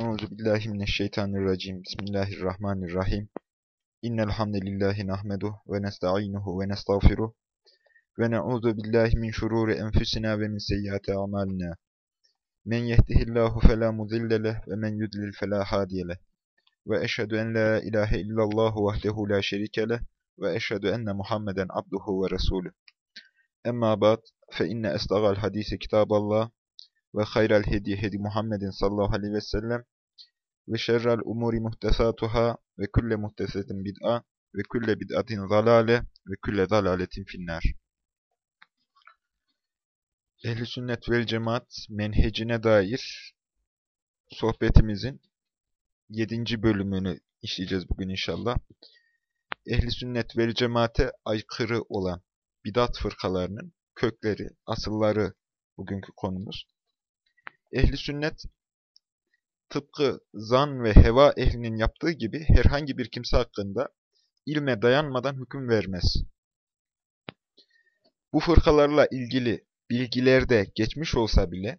Euzu billahi mineşşeytanirracim. Bismillahirrahmanirrahim. İnnel hamdelellahi nahmeduhu ve nestainuhu ve nestağfiruh ve na'uzu billahi min şururi enfusina ve min seyyiati amalina. Men yehdihillahu fela mudille ve men yudlil fela hadiye. Ve eşhedü en la ilahe illallah vahdehu la şerike ve eşhedü enne Muhammeden abduhu ve resuluh. Emma ba'd fe inne estagal hadisi kitaballah ve hayral hedi hedi Muhammedin sallallahu aleyhi ve sellem ve şerrel umuri muhtesatuhâ ve külle muhtesetin bid'a ve külle bid'atin zalale ve külle zalaletin finnâr. Ehli sünnet vel cemaat menhecine dair sohbetimizin yedinci bölümünü işleyeceğiz bugün inşallah. Ehli sünnet vel cemaate aykırı olan bidat fırkalarının kökleri, asılları bugünkü konumuz. Ehli sünnet tıpkı zan ve heva ehlinin yaptığı gibi herhangi bir kimse hakkında ilme dayanmadan hüküm vermez. Bu fırkalarla ilgili bilgilerde geçmiş olsa bile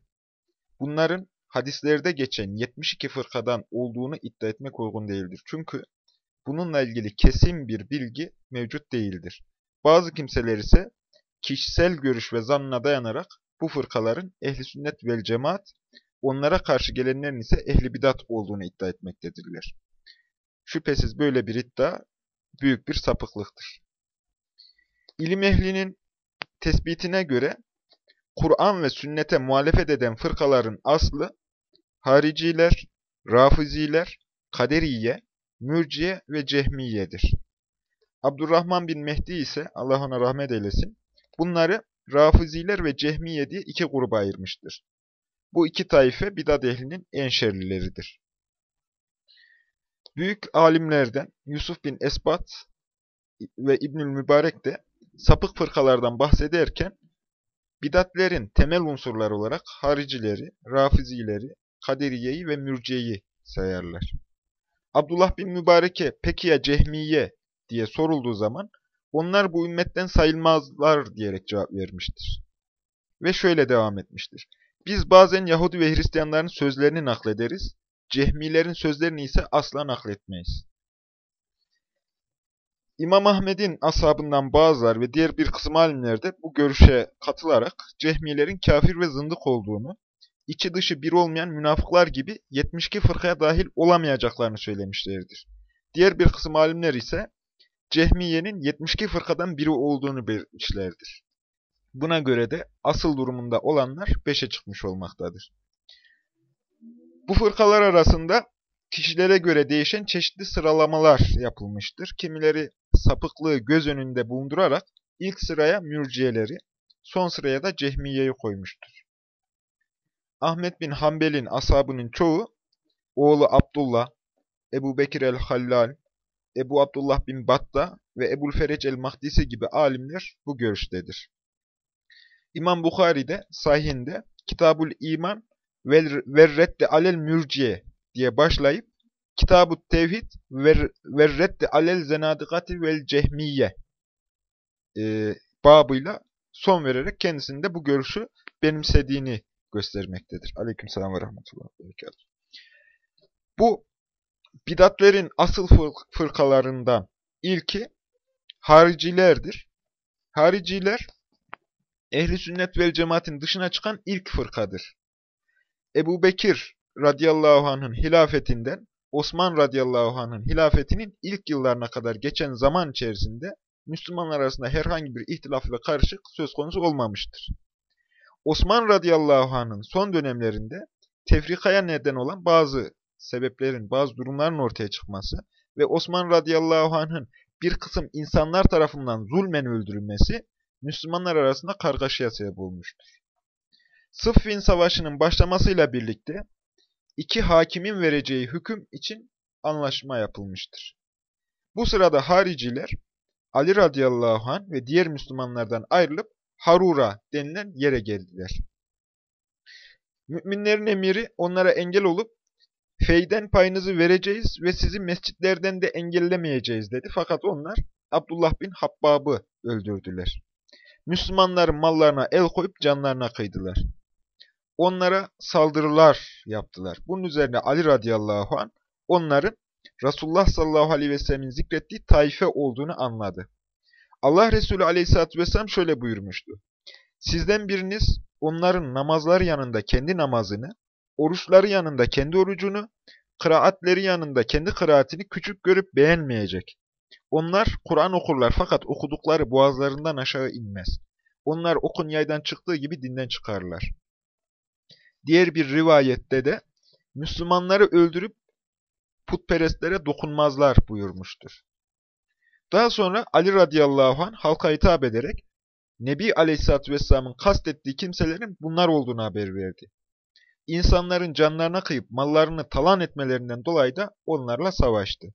bunların hadislerde geçen 72 fırkadan olduğunu iddia etmek uygun değildir. Çünkü bununla ilgili kesin bir bilgi mevcut değildir. Bazı kimseler ise kişisel görüş ve zannına dayanarak bu fırkaların ehli sünnet vel cemaat, onlara karşı gelenlerin ise ehli bidat olduğunu iddia etmektedirler. Şüphesiz böyle bir iddia büyük bir sapıklıktır. İlim ehlinin tespitine göre Kur'an ve sünnete muhalefet eden fırkaların aslı hariciler, rafiziler, kaderiye, mürciye ve cehmiyedir. Abdurrahman bin Mehdi ise Allah ona rahmet eylesin, bunları rafiziler ve cehmiye diye iki gruba ayırmıştır. Bu iki taife bidat ehlinin en şerlileridir. Büyük alimlerden Yusuf bin Esbat ve İbnül Mübarek de sapık fırkalardan bahsederken bidatlerin temel unsurları olarak haricileri, rafizileri, kaderiyeyi ve mürciyeyi sayarlar. Abdullah bin Mübarek'e peki ya cehmiye diye sorulduğu zaman onlar bu ümmetten sayılmazlar diyerek cevap vermiştir. Ve şöyle devam etmiştir. Biz bazen Yahudi ve Hristiyanların sözlerini naklederiz, cehmilerin sözlerini ise asla nakletmeyiz. İmam Ahmed'in ashabından bazılar ve diğer bir kısım alimler de bu görüşe katılarak cehmilerin kafir ve zındık olduğunu, içi dışı bir olmayan münafıklar gibi 72 fırkaya dahil olamayacaklarını söylemişlerdir. Diğer bir kısım alimler ise Cehmiye'nin 72 fırkadan biri olduğunu belirtmişlerdir. Buna göre de asıl durumunda olanlar 5'e çıkmış olmaktadır. Bu fırkalar arasında kişilere göre değişen çeşitli sıralamalar yapılmıştır. Kimileri sapıklığı göz önünde bulundurarak ilk sıraya mürciyeleri, son sıraya da cehmiyeyi koymuştur. Ahmet bin Hanbel'in ashabının çoğu, oğlu Abdullah, Ebu Bekir el-Hallal, Ebu Abdullah bin Batta ve Ebul Ferec el-Mahdisi gibi alimler bu görüştedir. İmam Bukhari de sahihinde Kitabul İman ve Reddi alel Mürciye diye başlayıp Kitab-ı Tevhid ve Reddi alel Zenadikati vel Cehmiye e, babıyla son vererek kendisinde bu görüşü benimsediğini göstermektedir. Aleykümselam ve rahmetullah. Bu bidatlerin asıl fırkalarından ilki haricilerdir. Hariciler ehli sünnet vel cemaatin dışına çıkan ilk fırkadır. Ebu Bekir radıyallahu anh'ın hilafetinden Osman radıyallahu anh'ın hilafetinin ilk yıllarına kadar geçen zaman içerisinde Müslümanlar arasında herhangi bir ihtilaf ve karışık söz konusu olmamıştır. Osman radıyallahu anh'ın son dönemlerinde tefrikaya neden olan bazı sebeplerin, bazı durumların ortaya çıkması ve Osman radıyallahu anh'ın bir kısım insanlar tarafından zulmen öldürülmesi Müslümanlar arasında kargaşaya sebep olmuştur. Sıffin Savaşı'nın başlamasıyla birlikte iki hakimin vereceği hüküm için anlaşma yapılmıştır. Bu sırada hariciler Ali radıyallahu anh ve diğer Müslümanlardan ayrılıp Harura denilen yere geldiler. Müminlerin emiri onlara engel olup feyden payınızı vereceğiz ve sizi mescitlerden de engellemeyeceğiz dedi. Fakat onlar Abdullah bin Habbab'ı öldürdüler. Müslümanların mallarına el koyup canlarına kıydılar. onlara saldırılar yaptılar. Bunun üzerine Ali radıyallahu an onların Resulullah sallallahu aleyhi ve sellemin zikrettiği taife olduğunu anladı. Allah Resulü aleyhissalatü vesselam şöyle buyurmuştu. Sizden biriniz onların namazları yanında kendi namazını, oruçları yanında kendi orucunu, kıraatleri yanında kendi kıraatini küçük görüp beğenmeyecek. Onlar Kur'an okurlar fakat okudukları boğazlarından aşağı inmez. Onlar okun yaydan çıktığı gibi dinden çıkarlar. Diğer bir rivayette de Müslümanları öldürüp putperestlere dokunmazlar buyurmuştur. Daha sonra Ali radıyallahu anh halka hitap ederek Nebi aleyhissalatü vesselamın kastettiği kimselerin bunlar olduğunu haber verdi. İnsanların canlarına kıyıp mallarını talan etmelerinden dolayı da onlarla savaştı.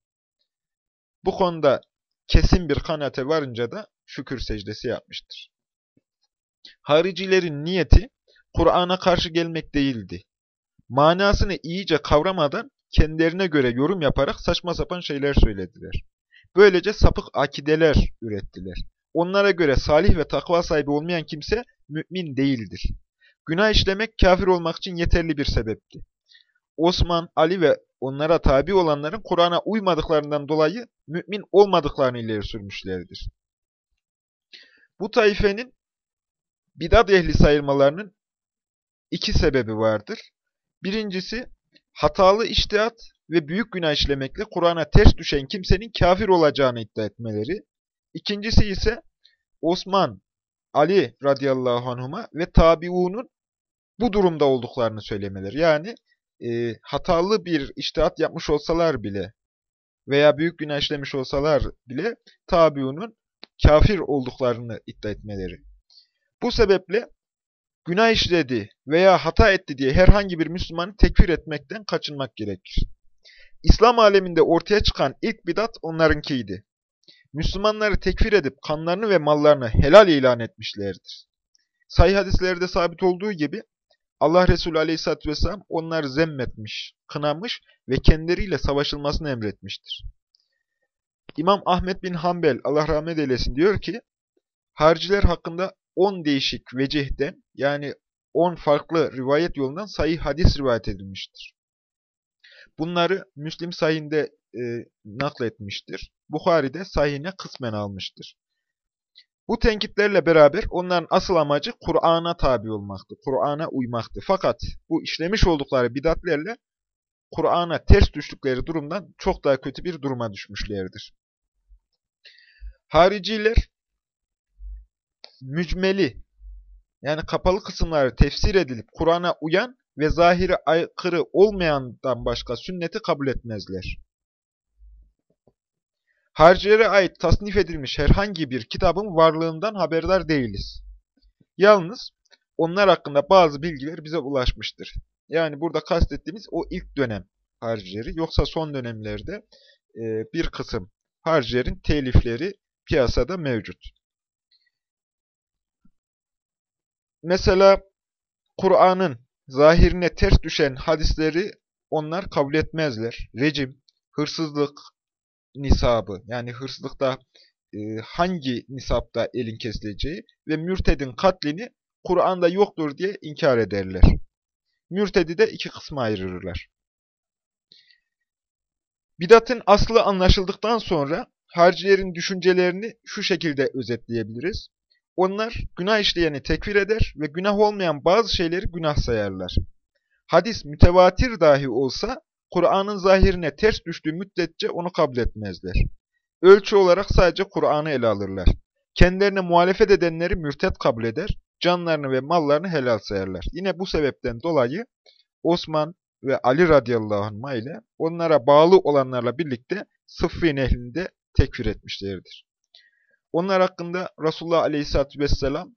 Bu konuda kesin bir kanaate varınca da şükür secdesi yapmıştır. Haricilerin niyeti Kur'an'a karşı gelmek değildi. Manasını iyice kavramadan kendilerine göre yorum yaparak saçma sapan şeyler söylediler. Böylece sapık akideler ürettiler. Onlara göre salih ve takva sahibi olmayan kimse mümin değildir. Günah işlemek kafir olmak için yeterli bir sebepti. Osman, Ali ve onlara tabi olanların Kur'an'a uymadıklarından dolayı mümin olmadıklarını ileri sürmüşlerdir. Bu taifenin bidat ehli sayılmalarının iki sebebi vardır. Birincisi, hatalı iştihat ve büyük günah işlemekle Kur'an'a ters düşen kimsenin kafir olacağını iddia etmeleri. İkincisi ise Osman, Ali radıyallahu anhuma ve tabiunun bu durumda olduklarını söylemeleri. Yani e, hatalı bir iştihat yapmış olsalar bile veya büyük günah işlemiş olsalar bile tabiunun kafir olduklarını iddia etmeleri. Bu sebeple günah işledi veya hata etti diye herhangi bir Müslümanı tekfir etmekten kaçınmak gerekir. İslam aleminde ortaya çıkan ilk bidat onlarınkiydi. Müslümanları tekfir edip kanlarını ve mallarını helal ilan etmişlerdir. Sahih hadislerde sabit olduğu gibi Allah Resulü Aleyhisselatü Vesselam onları zemmetmiş, kınamış ve kendileriyle savaşılmasını emretmiştir. İmam Ahmet bin Hanbel, Allah rahmet eylesin diyor ki, hariciler hakkında 10 değişik vecihden yani 10 farklı rivayet yolundan sayı hadis rivayet edilmiştir. Bunları Müslim sahihinde e, nakletmiştir. Bukhari'de sahihine kısmen almıştır. Bu tenkitlerle beraber onların asıl amacı Kur'an'a tabi olmaktı, Kur'an'a uymaktı. Fakat bu işlemiş oldukları bidatlerle Kur'an'a ters düştükleri durumdan çok daha kötü bir duruma düşmüşlerdir. Hariciler mücmeli yani kapalı kısımları tefsir edilip Kur'an'a uyan ve zahiri aykırı olmayandan başka sünneti kabul etmezler. Haricilere ait tasnif edilmiş herhangi bir kitabın varlığından haberdar değiliz. Yalnız onlar hakkında bazı bilgiler bize ulaşmıştır. Yani burada kastettiğimiz o ilk dönem haricileri. Yoksa son dönemlerde e, bir kısım haricilerin telifleri piyasada mevcut. Mesela Kur'an'ın zahirine ters düşen hadisleri onlar kabul etmezler. Rejim, hırsızlık, nisabı yani hırsızlıkta e, hangi nisapta elin kesileceği ve mürtedin katlini Kur'an'da yoktur diye inkar ederler. Mürtedi de iki kısma ayırırlar. Bidatın aslı anlaşıldıktan sonra harcilerin düşüncelerini şu şekilde özetleyebiliriz. Onlar günah işleyeni tekfir eder ve günah olmayan bazı şeyleri günah sayarlar. Hadis mütevatir dahi olsa Kur'an'ın zahirine ters düştüğü müddetçe onu kabul etmezler. Ölçü olarak sadece Kur'an'ı ele alırlar. Kendilerine muhalefet edenleri mürtet kabul eder, canlarını ve mallarını helal sayarlar. Yine bu sebepten dolayı Osman ve Ali radıyallahu anh ile onlara bağlı olanlarla birlikte Sıffin ehlinde tekfir etmişlerdir. Onlar hakkında Resulullah aleyhissalatü vesselam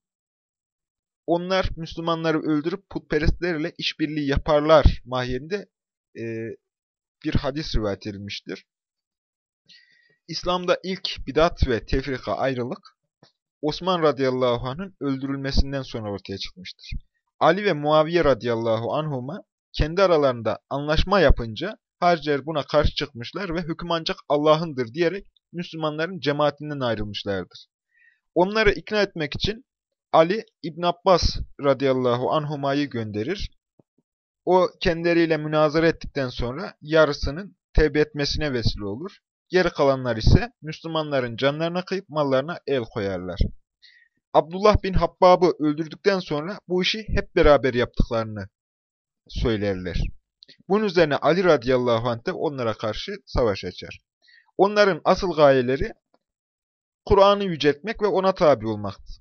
onlar Müslümanları öldürüp putperestlerle işbirliği yaparlar mahiyinde e, bir hadis rivayet edilmiştir. İslam'da ilk bidat ve tefrika ayrılık Osman radıyallahu anh'ın öldürülmesinden sonra ortaya çıkmıştır. Ali ve Muaviye radıyallahu anhuma kendi aralarında anlaşma yapınca harciler buna karşı çıkmışlar ve hüküm ancak Allah'ındır diyerek Müslümanların cemaatinden ayrılmışlardır. Onları ikna etmek için Ali İbn Abbas radıyallahu anhumayı gönderir. O kendileriyle münazara ettikten sonra yarısının tevbe etmesine vesile olur. Geri kalanlar ise Müslümanların canlarına kıyıp mallarına el koyarlar. Abdullah bin Habbab'ı öldürdükten sonra bu işi hep beraber yaptıklarını söylerler. Bunun üzerine Ali radıyallahu anh de onlara karşı savaş açar. Onların asıl gayeleri Kur'an'ı yüceltmek ve ona tabi olmaktır.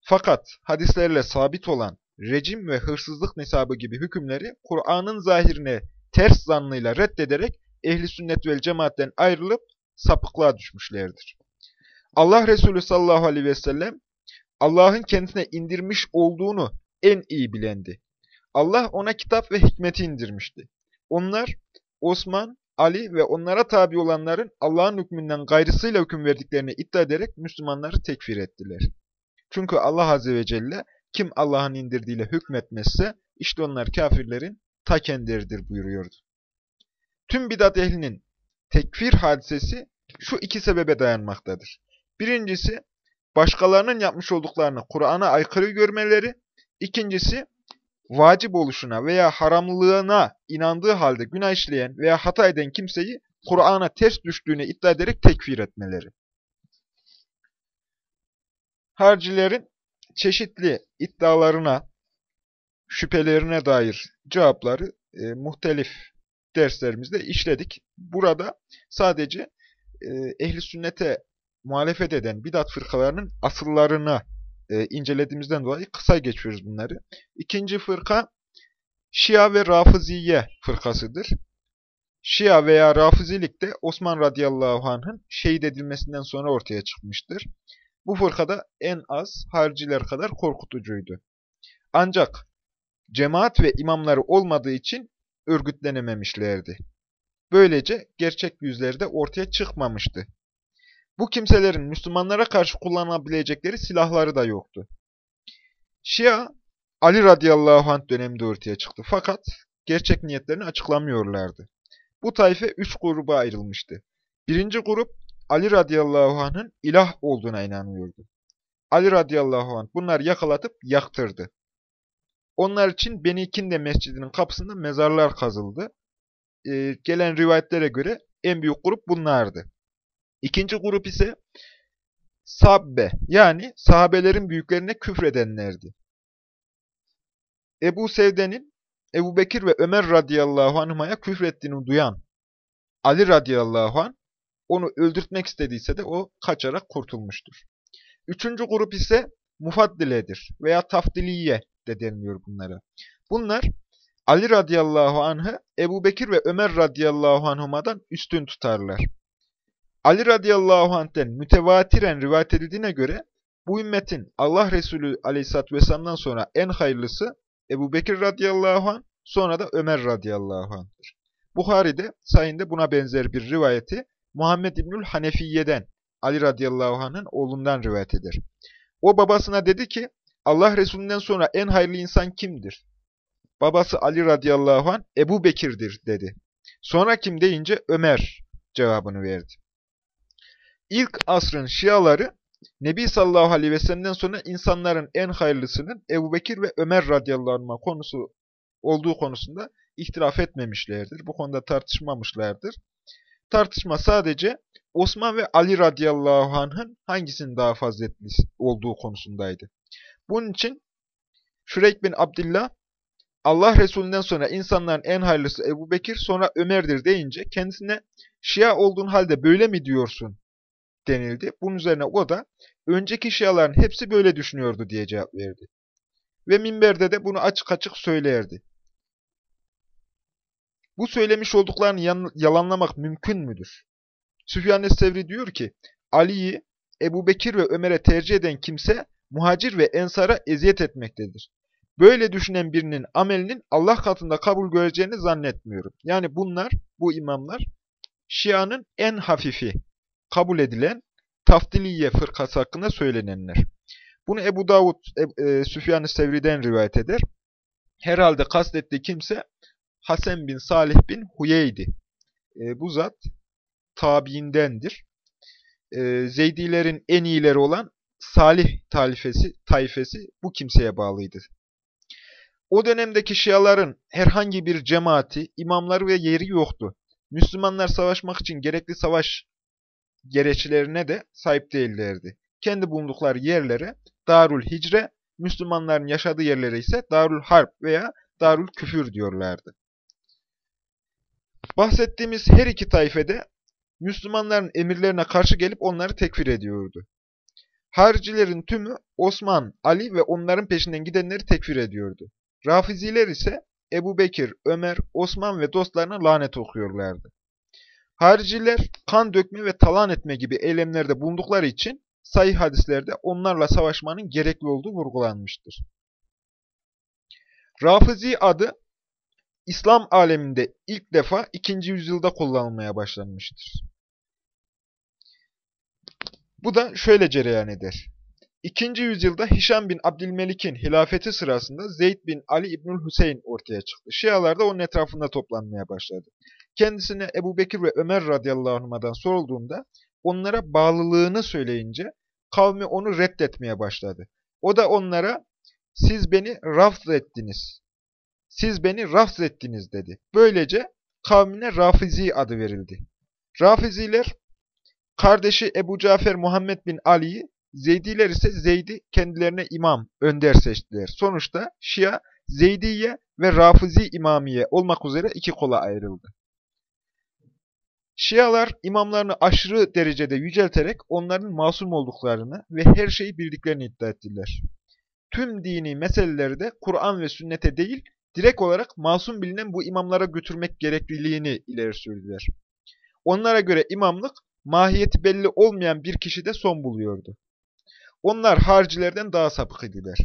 Fakat hadislerle sabit olan rejim ve hırsızlık nisabı gibi hükümleri Kur'an'ın zahirine ters zannıyla reddederek ehli sünnet vel cemaatten ayrılıp sapıklığa düşmüşlerdir. Allah Resulü sallallahu aleyhi ve sellem Allah'ın kendisine indirmiş olduğunu en iyi bilendi. Allah ona kitap ve hikmeti indirmişti. Onlar Osman, Ali ve onlara tabi olanların Allah'ın hükmünden gayrısıyla hüküm verdiklerini iddia ederek Müslümanları tekfir ettiler. Çünkü Allah Azze ve Celle kim Allah'ın indirdiğiyle hükmetmezse işte onlar kafirlerin ta kendileridir buyuruyordu. Tüm bidat ehlinin tekfir hadisesi şu iki sebebe dayanmaktadır. Birincisi, başkalarının yapmış olduklarını Kur'an'a aykırı görmeleri. İkincisi, vacip oluşuna veya haramlığına inandığı halde günah işleyen veya hata eden kimseyi Kur'an'a ters düştüğünü iddia ederek tekfir etmeleri. Harcilerin çeşitli iddialarına, şüphelerine dair cevapları e, muhtelif derslerimizde işledik. Burada sadece e, ehli sünnete muhalefet eden bidat fırkalarının asıllarına e, incelediğimizden dolayı kısa geçiyoruz bunları. İkinci fırka Şia ve Rafiziye fırkasıdır. Şia veya Rafizilik de Osman radıyallahu anh'ın şehit edilmesinden sonra ortaya çıkmıştır. Bu fırkada en az hariciler kadar korkutucuydu. Ancak cemaat ve imamları olmadığı için örgütlenememişlerdi. Böylece gerçek yüzleri de ortaya çıkmamıştı. Bu kimselerin Müslümanlara karşı kullanabilecekleri silahları da yoktu. Şia, Ali radıyallahu anh döneminde ortaya çıktı. Fakat gerçek niyetlerini açıklamıyorlardı. Bu tayfe üç gruba ayrılmıştı. Birinci grup, Ali radıyallahu anh'ın ilah olduğuna inanıyordu. Ali radıyallahu anh bunları yakalatıp yaktırdı. Onlar için Beni Kinde mescidinin kapısında mezarlar kazıldı. Ee, gelen rivayetlere göre en büyük grup bunlardı. İkinci grup ise sabbe yani sahabelerin büyüklerine küfredenlerdi. Ebu Sevde'nin Ebu Bekir ve Ömer radıyallahu anhuma'ya küfrettiğini duyan Ali radıyallahu anh onu öldürtmek istediyse de o kaçarak kurtulmuştur. Üçüncü grup ise mufaddiledir veya tafdiliye de deniliyor bunlara. Bunlar Ali radıyallahu anh'ı Ebu Bekir ve Ömer radıyallahu anhuma'dan üstün tutarlar. Ali radıyallahu anh'ten mütevatiren rivayet edildiğine göre bu ümmetin Allah Resulü aleyhissalatü vesselam'dan sonra en hayırlısı Ebu Bekir radıyallahu anh, sonra da Ömer radıyallahu anh'tır. Buhari'de sayında buna benzer bir rivayeti Muhammed İbnül Hanefiye'den, Ali radıyallahu anh'ın oğlundan rivayet eder. O babasına dedi ki, Allah Resulünden sonra en hayırlı insan kimdir? Babası Ali radıyallahu anh, Ebu Bekir'dir dedi. Sonra kim deyince Ömer cevabını verdi. İlk asrın Şiaları, Nebi sallallahu aleyhi ve sellem'den sonra insanların en hayırlısının Ebu Bekir ve Ömer radıyallahu anh konusu olduğu konusunda ihtilaf etmemişlerdir. Bu konuda tartışmamışlardır. Tartışma sadece Osman ve Ali radıyallahu anh'ın hangisinin daha faziletli olduğu konusundaydı. Bunun için Şureyk bin Abdullah Allah Resulünden sonra insanların en hayırlısı Ebu Bekir sonra Ömer'dir deyince kendisine Şia olduğun halde böyle mi diyorsun denildi. Bunun üzerine o da önceki Şiaların hepsi böyle düşünüyordu diye cevap verdi. Ve minberde de bunu açık açık söylerdi. Bu söylemiş olduklarını yalanlamak mümkün müdür? Süfyan Sevri diyor ki, Ali'yi Ebu Bekir ve Ömer'e tercih eden kimse muhacir ve ensara eziyet etmektedir. Böyle düşünen birinin amelinin Allah katında kabul göreceğini zannetmiyorum. Yani bunlar, bu imamlar, Şia'nın en hafifi, kabul edilen Taftiliye fırkası hakkında söylenenler. Bunu Ebu Davud e, e, Süfyan-ı Sevri'den rivayet eder. Herhalde kastettiği kimse Hasan bin Salih bin Huyeydi. E, bu zat tabiindendir. E, Zeydilerin en iyileri olan Salih talifesi, taifesi bu kimseye bağlıydı. O dönemdeki Şiaların herhangi bir cemaati, imamları ve yeri yoktu. Müslümanlar savaşmak için gerekli savaş gereçlerine de sahip değillerdi. Kendi bulundukları yerlere Darul Hicre, Müslümanların yaşadığı yerlere ise Darul Harp veya Darul Küfür diyorlardı. Bahsettiğimiz her iki taifede Müslümanların emirlerine karşı gelip onları tekfir ediyordu. Haricilerin tümü Osman, Ali ve onların peşinden gidenleri tekfir ediyordu. Rafiziler ise Ebu Bekir, Ömer, Osman ve dostlarına lanet okuyorlardı. Hariciler kan dökme ve talan etme gibi eylemlerde bulundukları için sayı hadislerde onlarla savaşmanın gerekli olduğu vurgulanmıştır. Rafizi adı İslam aleminde ilk defa 2. yüzyılda kullanılmaya başlanmıştır. Bu da şöyle cereyan eder. 2. yüzyılda Hişam bin Abdülmelik'in hilafeti sırasında Zeyd bin Ali İbnül Hüseyin ortaya çıktı. Şialar da onun etrafında toplanmaya başladı. Kendisine Ebu Bekir ve Ömer radıyallahu anh'dan sorulduğunda onlara bağlılığını söyleyince kavmi onu reddetmeye başladı. O da onlara siz beni rafz ettiniz. Siz beni rafz ettiniz dedi. Böylece kavmine Rafizi adı verildi. Rafiziler kardeşi Ebu Cafer Muhammed bin Ali'yi, Zeydiler ise Zeyd'i kendilerine imam, önder seçtiler. Sonuçta Şia, Zeydiye ve Rafizi imamiye olmak üzere iki kola ayrıldı. Şialar imamlarını aşırı derecede yücelterek onların masum olduklarını ve her şeyi bildiklerini iddia ettiler. Tüm dini meseleleri de Kur'an ve sünnete değil, direkt olarak masum bilinen bu imamlara götürmek gerekliliğini ileri sürdüler. Onlara göre imamlık, mahiyeti belli olmayan bir kişide son buluyordu. Onlar harcilerden daha sapık idiler.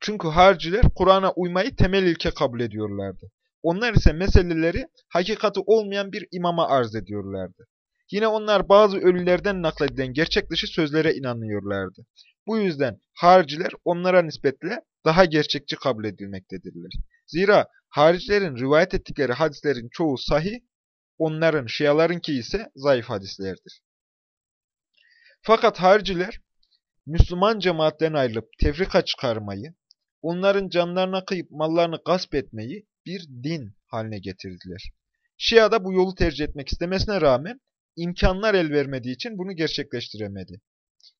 Çünkü harciler Kur'an'a uymayı temel ilke kabul ediyorlardı. Onlar ise meseleleri hakikati olmayan bir imama arz ediyorlardı. Yine onlar bazı ölülerden nakledilen gerçek dışı sözlere inanıyorlardı. Bu yüzden hariciler onlara nispetle daha gerçekçi kabul edilmektedirler. Zira haricilerin rivayet ettikleri hadislerin çoğu sahih, onların, şialarınki ise zayıf hadislerdir. Fakat hariciler, Müslüman cemaatten ayrılıp tefrika çıkarmayı, onların canlarına kıyıp mallarını gasp etmeyi bir din haline getirdiler. Şia da bu yolu tercih etmek istemesine rağmen imkanlar el vermediği için bunu gerçekleştiremedi.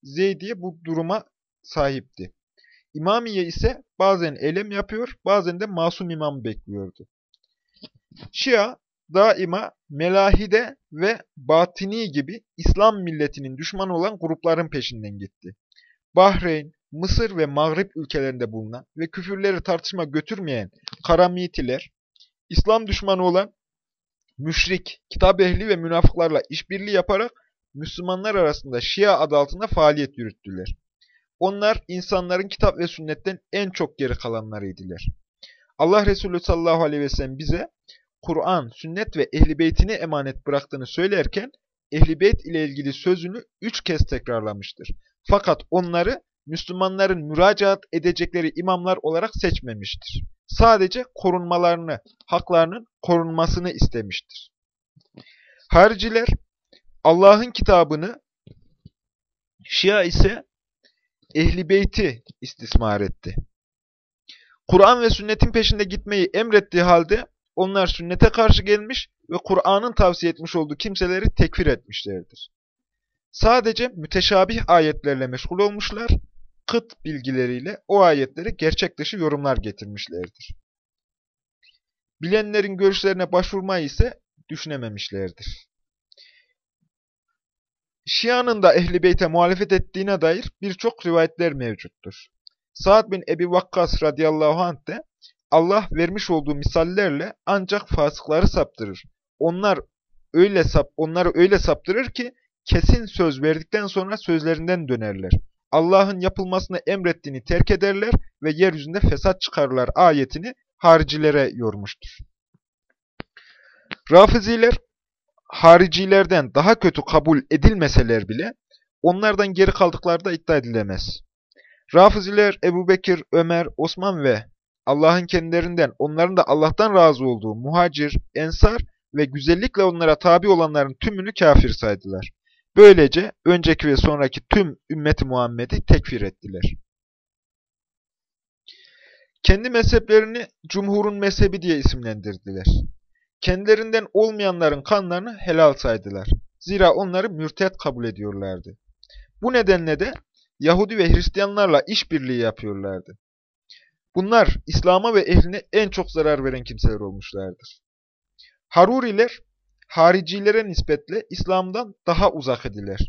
Zeydiye bu duruma sahipti. İmamiye ise bazen eylem yapıyor, bazen de masum imam bekliyordu. Şia daima melahide ve batini gibi İslam milletinin düşmanı olan grupların peşinden gitti. Bahreyn, Mısır ve Mağrip ülkelerinde bulunan ve küfürleri tartışma götürmeyen Karamitiler, İslam düşmanı olan müşrik, kitap ehli ve münafıklarla işbirliği yaparak Müslümanlar arasında Şia adı altında faaliyet yürüttüler. Onlar insanların kitap ve sünnetten en çok geri kalanlarıydılar. Allah Resulü sallallahu aleyhi ve sellem bize Kur'an, sünnet ve ehli beytini emanet bıraktığını söylerken ehli beyt ile ilgili sözünü üç kez tekrarlamıştır. Fakat onları Müslümanların müracaat edecekleri imamlar olarak seçmemiştir. Sadece korunmalarını, haklarının korunmasını istemiştir. Hariciler Allah'ın kitabını, Şia ise Ehli Beyti istismar etti. Kur'an ve sünnetin peşinde gitmeyi emrettiği halde onlar sünnete karşı gelmiş ve Kur'an'ın tavsiye etmiş olduğu kimseleri tekfir etmişlerdir. Sadece müteşabih ayetlerle meşgul olmuşlar, kıt bilgileriyle o ayetleri gerçek dışı yorumlar getirmişlerdir. Bilenlerin görüşlerine başvurmayı ise düşünememişlerdir. Şia'nın da Ehl-i Beyt'e muhalefet ettiğine dair birçok rivayetler mevcuttur. Sa'd bin Ebi Vakkas radıyallahu anh de Allah vermiş olduğu misallerle ancak fasıkları saptırır. Onlar öyle sap onları öyle saptırır ki kesin söz verdikten sonra sözlerinden dönerler. Allah'ın yapılmasını emrettiğini terk ederler ve yeryüzünde fesat çıkarırlar ayetini haricilere yormuştur. Rafiziler haricilerden daha kötü kabul edilmeseler bile onlardan geri kaldıkları da iddia edilemez. Rafiziler Ebu Bekir, Ömer, Osman ve Allah'ın kendilerinden, onların da Allah'tan razı olduğu muhacir, ensar ve güzellikle onlara tabi olanların tümünü kafir saydılar. Böylece önceki ve sonraki tüm ümmeti Muhammed'i tekfir ettiler. Kendi mezheplerini cumhurun mezhebi diye isimlendirdiler. Kendilerinden olmayanların kanlarını helal saydılar. Zira onları mürtet kabul ediyorlardı. Bu nedenle de Yahudi ve Hristiyanlarla işbirliği yapıyorlardı. Bunlar İslam'a ve ehline en çok zarar veren kimseler olmuşlardır. Haruriler, haricilere nispetle İslam'dan daha uzak ediler.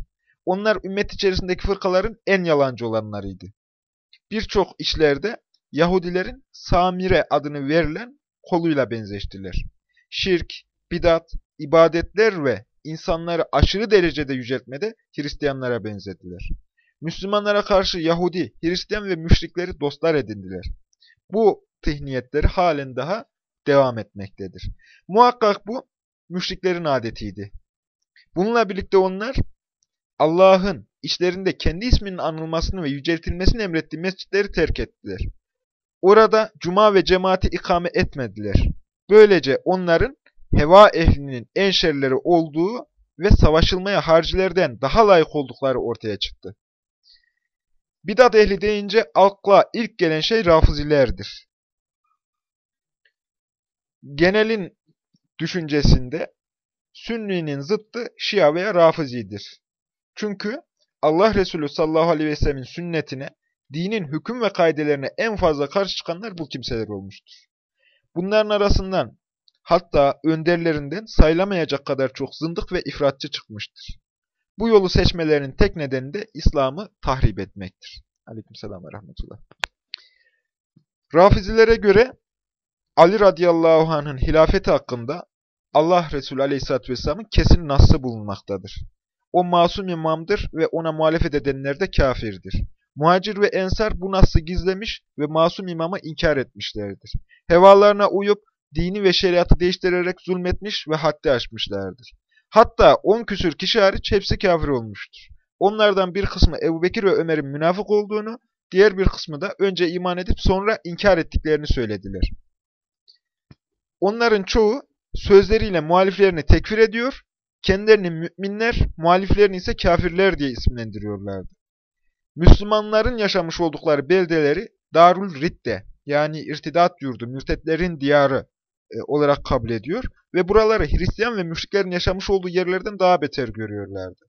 Onlar ümmet içerisindeki fırkaların en yalancı olanlarıydı. Birçok işlerde Yahudilerin Samire adını verilen koluyla benzeştiler. Şirk, bidat, ibadetler ve insanları aşırı derecede yüceltmede Hristiyanlara benzediler. Müslümanlara karşı Yahudi, Hristiyan ve müşrikleri dostlar edindiler. Bu tihniyetleri halen daha devam etmektedir. Muhakkak bu müşriklerin adetiydi. Bununla birlikte onlar Allah'ın içlerinde kendi isminin anılmasını ve yüceltilmesini emrettiği mescitleri terk ettiler. Orada cuma ve cemaati ikame etmediler. Böylece onların heva ehlinin en şerleri olduğu ve savaşılmaya harcilerden daha layık oldukları ortaya çıktı. Bidat ehli deyince akla ilk gelen şey rafizilerdir. Genelin düşüncesinde Sünni'nin zıttı Şia veya Rafizi'dir. Çünkü Allah Resulü sallallahu aleyhi ve sellemin sünnetine, dinin hüküm ve kaidelerine en fazla karşı çıkanlar bu kimseler olmuştur. Bunların arasından hatta önderlerinden sayılamayacak kadar çok zındık ve ifratçı çıkmıştır. Bu yolu seçmelerinin tek nedeni de İslam'ı tahrip etmektir. Aleykümselam ve rahmetullah. Rafizilere göre Ali radıyallahu anh'ın hilafeti hakkında Allah Resulü aleyhissalatü vesselamın kesin nasıl bulunmaktadır. O masum imamdır ve ona muhalefet edenler de kafirdir. Muhacir ve ensar bu nasıl gizlemiş ve masum imamı inkar etmişlerdir. Hevalarına uyup dini ve şeriatı değiştirerek zulmetmiş ve haddi aşmışlardır. Hatta on küsür kişi hariç hepsi kafir olmuştur. Onlardan bir kısmı Ebu Bekir ve Ömer'in münafık olduğunu, diğer bir kısmı da önce iman edip sonra inkar ettiklerini söylediler. Onların çoğu sözleriyle muhaliflerini tekfir ediyor, kendilerini müminler, muhaliflerini ise kafirler diye isimlendiriyorlardı. Müslümanların yaşamış oldukları beldeleri Darul Ridde yani irtidat yurdu, mürtetlerin diyarı e, olarak kabul ediyor ve buraları Hristiyan ve müşriklerin yaşamış olduğu yerlerden daha beter görüyorlardı.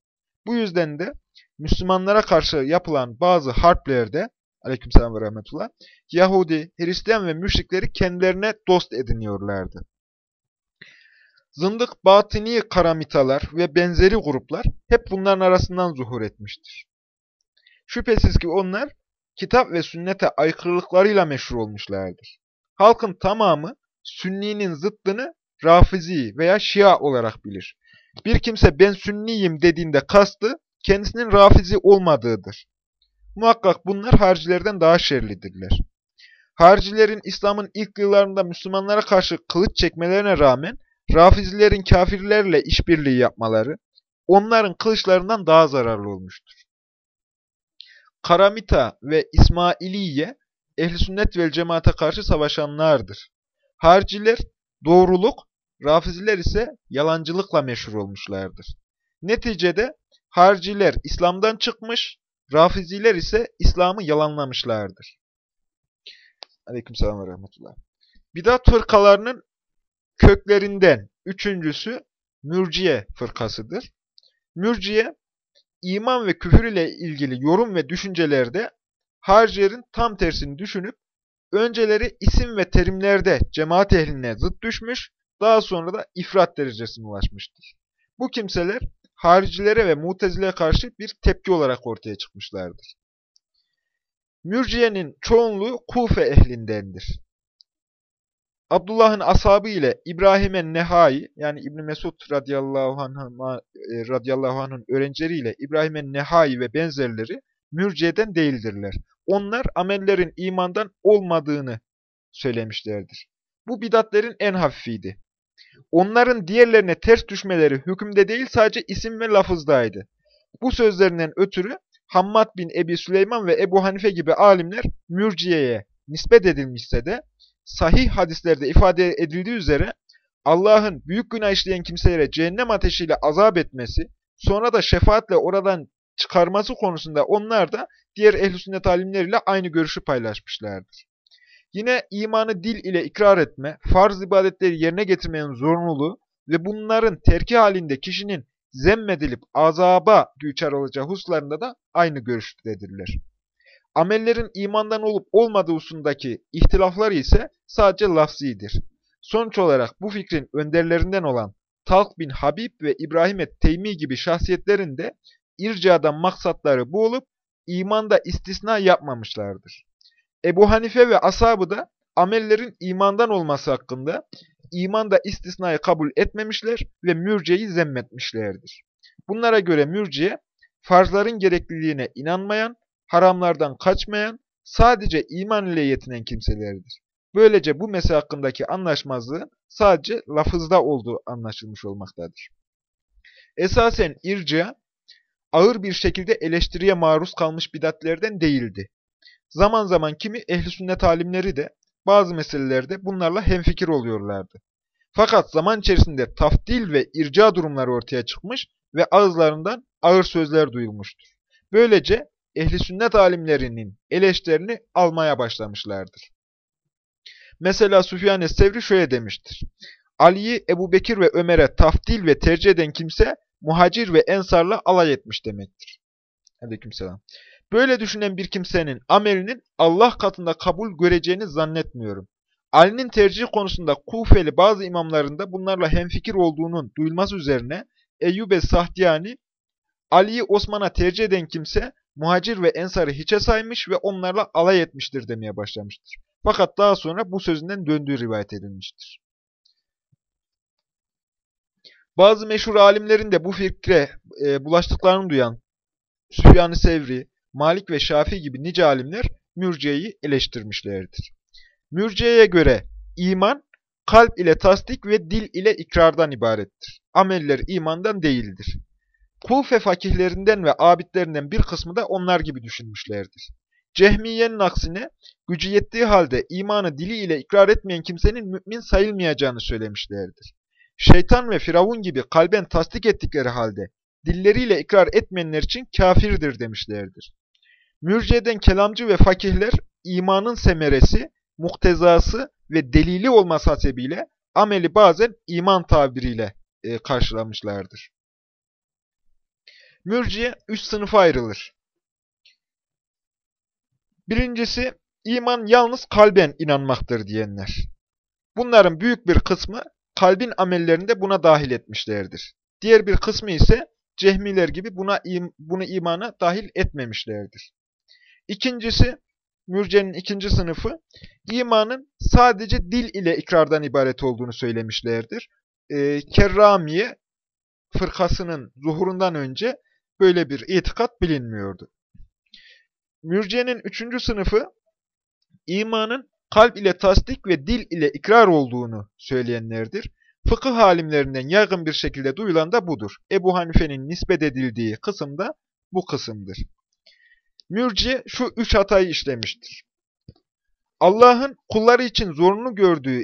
Bu yüzden de Müslümanlara karşı yapılan bazı harplerde aleykümselam ve rahmetullah Yahudi, Hristiyan ve müşrikleri kendilerine dost ediniyorlardı. Zındık, batini karamitalar ve benzeri gruplar hep bunların arasından zuhur etmiştir. Şüphesiz ki onlar kitap ve sünnete aykırılıklarıyla meşhur olmuşlardır. Halkın tamamı sünninin zıttını rafizi veya şia olarak bilir. Bir kimse ben sünniyim dediğinde kastı kendisinin rafizi olmadığıdır. Muhakkak bunlar haricilerden daha şerlidirler. Haricilerin İslam'ın ilk yıllarında Müslümanlara karşı kılıç çekmelerine rağmen Rafizilerin kafirlerle işbirliği yapmaları onların kılıçlarından daha zararlı olmuştur. Karamita ve İsmailiye ehl sünnet vel cemaate karşı savaşanlardır. Hariciler doğruluk, Rafiziler ise yalancılıkla meşhur olmuşlardır. Neticede hariciler İslam'dan çıkmış, Rafiziler ise İslam'ı yalanlamışlardır. Aleykümselam ve rahmetullah. Bidat fırkalarının köklerinden üçüncüsü mürciye fırkasıdır. Mürciye, iman ve küfür ile ilgili yorum ve düşüncelerde harcilerin tam tersini düşünüp önceleri isim ve terimlerde cemaat ehline zıt düşmüş, daha sonra da ifrat derecesine ulaşmıştır. Bu kimseler haricilere ve mutezileye karşı bir tepki olarak ortaya çıkmışlardır. Mürciye'nin çoğunluğu Kufe ehlindendir. Abdullah'ın ashabı ile İbrahim'e Nehai yani İbn Mesud radıyallahu anh'ın e, radıyallahu anh'ın öğrencileriyle İbrahim'e Nehai ve benzerleri mürciyeden değildirler. Onlar amellerin imandan olmadığını söylemişlerdir. Bu bidatlerin en hafifiydi. Onların diğerlerine ters düşmeleri hükümde değil sadece isim ve lafızdaydı. Bu sözlerinden ötürü Hammad bin Ebi Süleyman ve Ebu Hanife gibi alimler mürciyeye nispet edilmişse de sahih hadislerde ifade edildiği üzere Allah'ın büyük günah işleyen kimselere cehennem ateşiyle azap etmesi sonra da şefaatle oradan çıkarması konusunda onlar da diğer ehl-i sünnet alimleriyle aynı görüşü paylaşmışlardır. Yine imanı dil ile ikrar etme, farz ibadetleri yerine getirmenin zorunluluğu ve bunların terki halinde kişinin zemmedilip azaba düçar olacağı hususlarında da aynı görüştedirler. Amellerin imandan olup olmadığı hususundaki ihtilaflar ise sadece lafzidir. Sonuç olarak bu fikrin önderlerinden olan Talk bin Habib ve İbrahim et Teymi gibi şahsiyetlerin de ircadan maksatları bu olup imanda istisna yapmamışlardır. Ebu Hanife ve ashabı da amellerin imandan olması hakkında imanda istisnayı kabul etmemişler ve mürceyi zemmetmişlerdir. Bunlara göre mürciye, farzların gerekliliğine inanmayan, haramlardan kaçmayan, sadece iman ile yetinen kimselerdir. Böylece bu mesele hakkındaki anlaşmazlığı sadece lafızda olduğu anlaşılmış olmaktadır. Esasen irca, ağır bir şekilde eleştiriye maruz kalmış bidatlerden değildi. Zaman zaman kimi ehli sünnet alimleri de bazı meselelerde bunlarla hemfikir oluyorlardı. Fakat zaman içerisinde tafdil ve irca durumları ortaya çıkmış ve ağızlarından ağır sözler duyulmuştur. Böylece ehli sünnet alimlerinin eleştirini almaya başlamışlardır. Mesela Süfyan-ı Sevri şöyle demiştir. Ali'yi Ebu Bekir ve Ömer'e tafdil ve tercih eden kimse muhacir ve ensarla alay etmiş demektir. Aleykümselam. Böyle düşünen bir kimsenin amelinin Allah katında kabul göreceğini zannetmiyorum. Ali'nin tercih konusunda Kufeli bazı imamlarında bunlarla hemfikir olduğunun duyulması üzerine Eyyube Sahdiyani, Ali'yi Osman'a tercih eden kimse muhacir ve ensarı hiçe saymış ve onlarla alay etmiştir demeye başlamıştır. Fakat daha sonra bu sözünden döndüğü rivayet edilmiştir. Bazı meşhur alimlerin de bu fikre e, bulaştıklarını duyan Süfyan-ı Sevri, Malik ve Şafii gibi nice alimler mürciyeyi eleştirmişlerdir. Mürciyeye göre iman, kalp ile tasdik ve dil ile ikrardan ibarettir. Ameller imandan değildir. Kufe fakihlerinden ve abidlerinden bir kısmı da onlar gibi düşünmüşlerdir. Cehmiye'nin aksine gücü yettiği halde imanı dili ile ikrar etmeyen kimsenin mümin sayılmayacağını söylemişlerdir. Şeytan ve Firavun gibi kalben tasdik ettikleri halde dilleriyle ikrar etmeyenler için kafirdir demişlerdir. Mürceden kelamcı ve fakihler imanın semeresi, muktezası ve delili olması hasebiyle ameli bazen iman tabiriyle e, karşılamışlardır. Mürciye üç sınıfa ayrılır. Birincisi, iman yalnız kalben inanmaktır diyenler. Bunların büyük bir kısmı kalbin amellerinde buna dahil etmişlerdir. Diğer bir kısmı ise cehmiler gibi buna bunu imana dahil etmemişlerdir. İkincisi, mürcenin ikinci sınıfı, imanın sadece dil ile ikrardan ibaret olduğunu söylemişlerdir. E, Kerramiye fırkasının zuhurundan önce böyle bir itikat bilinmiyordu. Mürciyenin üçüncü sınıfı, imanın kalp ile tasdik ve dil ile ikrar olduğunu söyleyenlerdir. Fıkıh halimlerinden yaygın bir şekilde duyulan da budur. Ebu Hanife'nin nispet edildiği kısım da bu kısımdır. Mürci şu üç hatayı işlemiştir. Allah'ın kulları için zorunlu gördüğü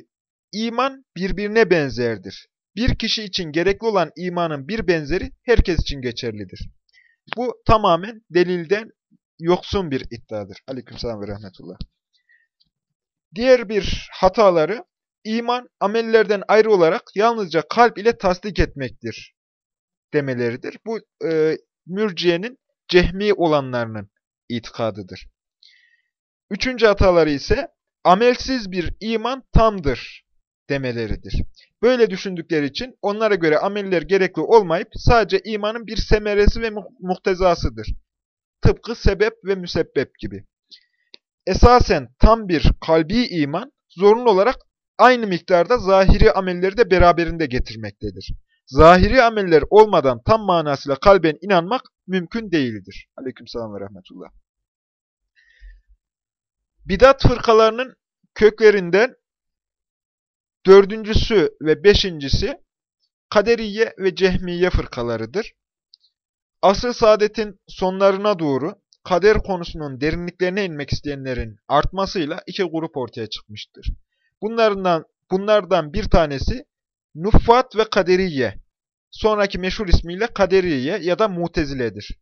iman birbirine benzerdir. Bir kişi için gerekli olan imanın bir benzeri herkes için geçerlidir. Bu tamamen delilden yoksun bir iddiadır. Aleykümselam ve rahmetullah. Diğer bir hataları, iman amellerden ayrı olarak yalnızca kalp ile tasdik etmektir demeleridir. Bu e, mürciyenin cehmi olanlarının itikadıdır. Üçüncü hataları ise amelsiz bir iman tamdır demeleridir. Böyle düşündükleri için onlara göre ameller gerekli olmayıp sadece imanın bir semeresi ve muhtezasıdır. Tıpkı sebep ve müsebbep gibi. Esasen tam bir kalbi iman zorunlu olarak aynı miktarda zahiri amelleri de beraberinde getirmektedir. Zahiri ameller olmadan tam manasıyla kalben inanmak mümkün değildir. Aleykümselam ve rahmetullah. Bidat fırkalarının köklerinden dördüncüsü ve beşincisi Kaderiye ve Cehmiye fırkalarıdır. Asr-ı saadetin sonlarına doğru kader konusunun derinliklerine inmek isteyenlerin artmasıyla iki grup ortaya çıkmıştır. Bunlardan, bunlardan bir tanesi Nuffat ve Kaderiye sonraki meşhur ismiyle Kaderiye ya da Mutezile'dir.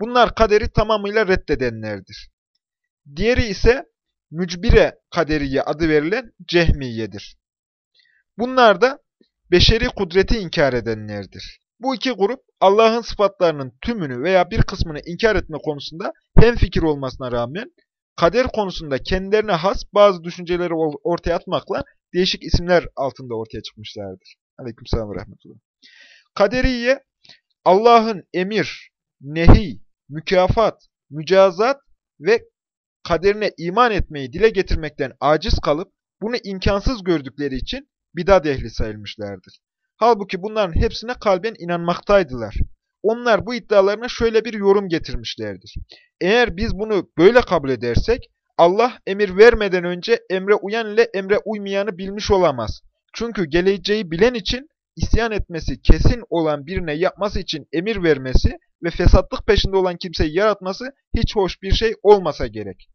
Bunlar kaderi tamamıyla reddedenlerdir. Diğeri ise Mücbire Kaderiye adı verilen Cehmiye'dir. Bunlar da beşeri kudreti inkar edenlerdir. Bu iki grup Allah'ın sıfatlarının tümünü veya bir kısmını inkar etme konusunda hem fikir olmasına rağmen kader konusunda kendilerine has bazı düşünceleri ortaya atmakla değişik isimler altında ortaya çıkmışlardır. Aleykümselam ve rahmetullah. Kaderiye, Allah'ın emir, nehi, mükafat, mücazat ve kaderine iman etmeyi dile getirmekten aciz kalıp bunu imkansız gördükleri için bidat ehli sayılmışlardır. Halbuki bunların hepsine kalben inanmaktaydılar. Onlar bu iddialarına şöyle bir yorum getirmişlerdir. Eğer biz bunu böyle kabul edersek, Allah emir vermeden önce emre uyan ile emre uymayanı bilmiş olamaz. Çünkü geleceği bilen için isyan etmesi kesin olan birine yapması için emir vermesi ve fesatlık peşinde olan kimseyi yaratması hiç hoş bir şey olmasa gerek.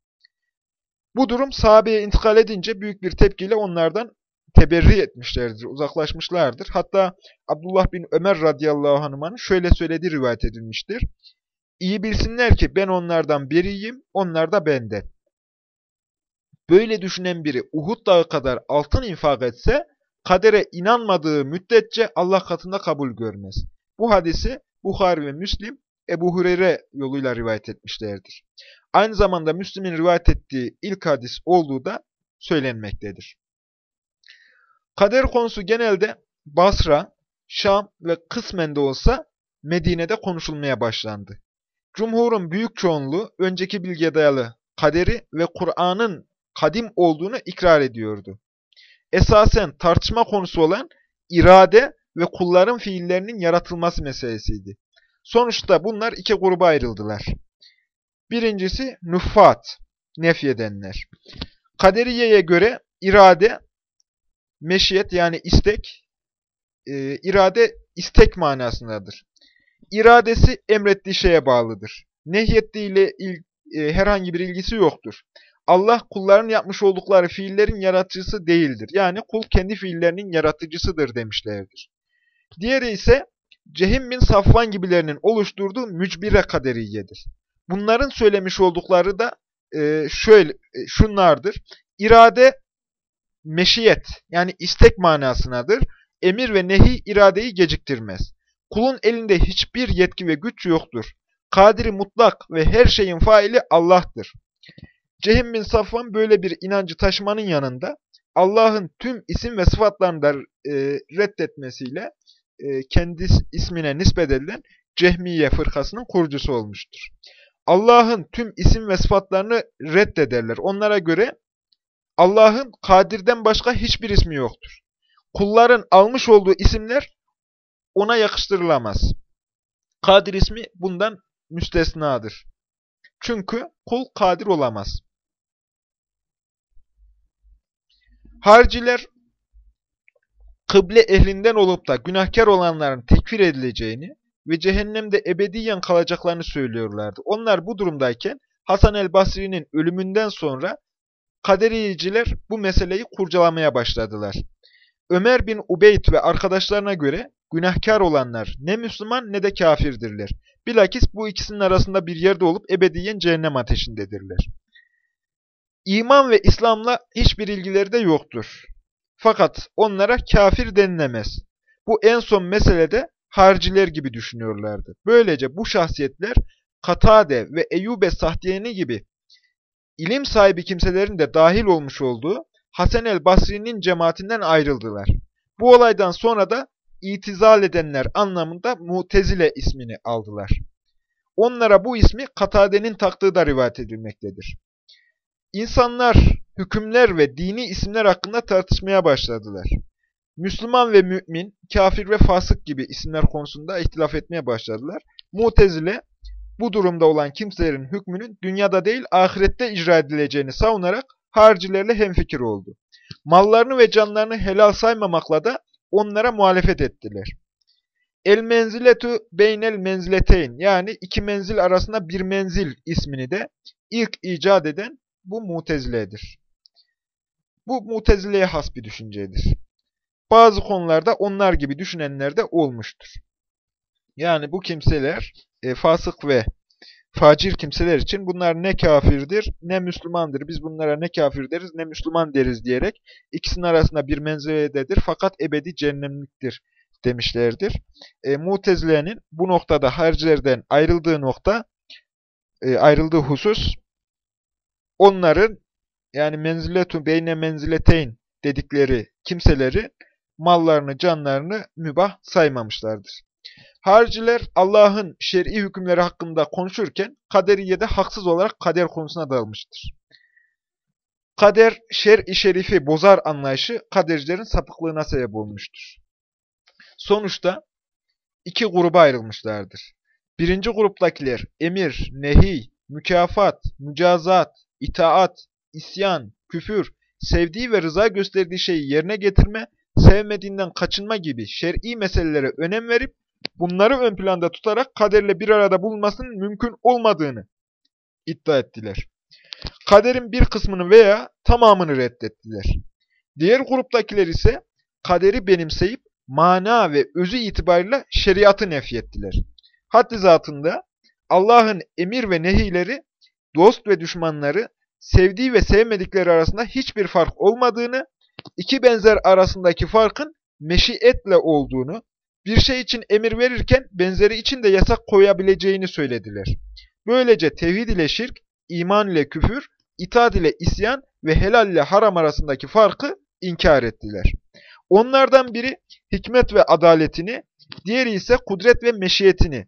Bu durum sahabeye intikal edince büyük bir tepkiyle onlardan teberri etmişlerdir, uzaklaşmışlardır. Hatta Abdullah bin Ömer radıyallahu anh'ın şöyle söylediği rivayet edilmiştir. İyi bilsinler ki ben onlardan biriyim, onlar da benden. Böyle düşünen biri Uhud dağı kadar altın infak etse, kadere inanmadığı müddetçe Allah katında kabul görmez. Bu hadisi Bukhari ve Müslim Ebu Hureyre yoluyla rivayet etmişlerdir. Aynı zamanda Müslim'in rivayet ettiği ilk hadis olduğu da söylenmektedir. Kader konusu genelde Basra, Şam ve kısmen de olsa Medine'de konuşulmaya başlandı. Cumhurun büyük çoğunluğu önceki bilgiye dayalı kaderi ve Kur'an'ın kadim olduğunu ikrar ediyordu. Esasen tartışma konusu olan irade ve kulların fiillerinin yaratılması meselesiydi. Sonuçta bunlar iki gruba ayrıldılar. Birincisi nüffat, nefyedenler. Kaderiye'ye göre irade meşiyet yani istek, e, irade istek manasındadır. İradesi emrettiği şeye bağlıdır. Nehyettiğiyle il, e, herhangi bir ilgisi yoktur. Allah kulların yapmış oldukları fiillerin yaratıcısı değildir. Yani kul kendi fiillerinin yaratıcısıdır demişlerdir. Diğeri ise Cehim bin Safvan gibilerinin oluşturduğu mücbire kaderiyedir. Bunların söylemiş oldukları da e, şöyle e, şunlardır. İrade meşiyet yani istek manasınadır. Emir ve nehi iradeyi geciktirmez. Kulun elinde hiçbir yetki ve güç yoktur. Kadiri mutlak ve her şeyin faili Allah'tır. Cehim bin Safvan böyle bir inancı taşımanın yanında Allah'ın tüm isim ve sıfatlarını da e, reddetmesiyle e, kendi ismine nispet edilen Cehmiye fırkasının kurucusu olmuştur. Allah'ın tüm isim ve sıfatlarını reddederler. Onlara göre Allah'ın Kadir'den başka hiçbir ismi yoktur. Kulların almış olduğu isimler ona yakıştırılamaz. Kadir ismi bundan müstesnadır. Çünkü kul kadir olamaz. Harciler kıble ehlinden olup da günahkar olanların tekfir edileceğini ve cehennemde ebediyen kalacaklarını söylüyorlardı. Onlar bu durumdayken Hasan el-Basri'nin ölümünden sonra kaderiyeciler bu meseleyi kurcalamaya başladılar. Ömer bin Ubeyd ve arkadaşlarına göre günahkar olanlar ne Müslüman ne de kafirdirler. Bilakis bu ikisinin arasında bir yerde olup ebediyen cehennem ateşindedirler. İman ve İslam'la hiçbir ilgileri de yoktur. Fakat onlara kafir denilemez. Bu en son meselede harciler gibi düşünüyorlardı. Böylece bu şahsiyetler Katade ve Eyyube Sahdiyeni gibi ilim sahibi kimselerin de dahil olmuş olduğu Hasan el Basri'nin cemaatinden ayrıldılar. Bu olaydan sonra da itizal edenler anlamında Mutezile ismini aldılar. Onlara bu ismi Katade'nin taktığı da rivayet edilmektedir. İnsanlar, hükümler ve dini isimler hakkında tartışmaya başladılar. Müslüman ve mümin, kafir ve fasık gibi isimler konusunda ihtilaf etmeye başladılar. Mutezile, bu durumda olan kimselerin hükmünün dünyada değil ahirette icra edileceğini savunarak harcilerle hemfikir oldu. Mallarını ve canlarını helal saymamakla da onlara muhalefet ettiler. El menziletu beynel menzileteyn yani iki menzil arasında bir menzil ismini de ilk icat eden bu muteziledir. Bu mutezileye has bir düşüncedir. Bazı konularda onlar gibi düşünenler de olmuştur. Yani bu kimseler e, fasık ve facir kimseler için bunlar ne kafirdir ne Müslümandır. Biz bunlara ne kafir deriz ne Müslüman deriz diyerek ikisinin arasında bir menzilededir fakat ebedi cehennemliktir demişlerdir. E, Mutezile'nin bu noktada haricilerden ayrıldığı nokta, e, ayrıldığı husus onların yani menziletun beyne menzileteyn dedikleri kimseleri mallarını, canlarını mübah saymamışlardır. Hariciler Allah'ın şer'i hükümleri hakkında konuşurken kaderiyede haksız olarak kader konusuna dalmıştır. Kader, şer-i şerifi bozar anlayışı kadercilerin sapıklığına sebep olmuştur. Sonuçta iki gruba ayrılmışlardır. Birinci gruptakiler emir, nehi, mükafat, mücazat, itaat, isyan, küfür, sevdiği ve rıza gösterdiği şeyi yerine getirme, sevmediğinden kaçınma gibi şer'i meselelere önem verip bunları ön planda tutarak kaderle bir arada bulunmasının mümkün olmadığını iddia ettiler. Kaderin bir kısmını veya tamamını reddettiler. Diğer gruptakiler ise kaderi benimseyip mana ve özü itibariyle şeriatı nefyettiler. Haddi zatında Allah'ın emir ve nehileri, dost ve düşmanları, sevdiği ve sevmedikleri arasında hiçbir fark olmadığını, iki benzer arasındaki farkın meşiyetle olduğunu, bir şey için emir verirken benzeri için de yasak koyabileceğini söylediler. Böylece tevhid ile şirk, iman ile küfür, itaat ile isyan ve helal ile haram arasındaki farkı inkar ettiler. Onlardan biri hikmet ve adaletini, diğeri ise kudret ve meşiyetini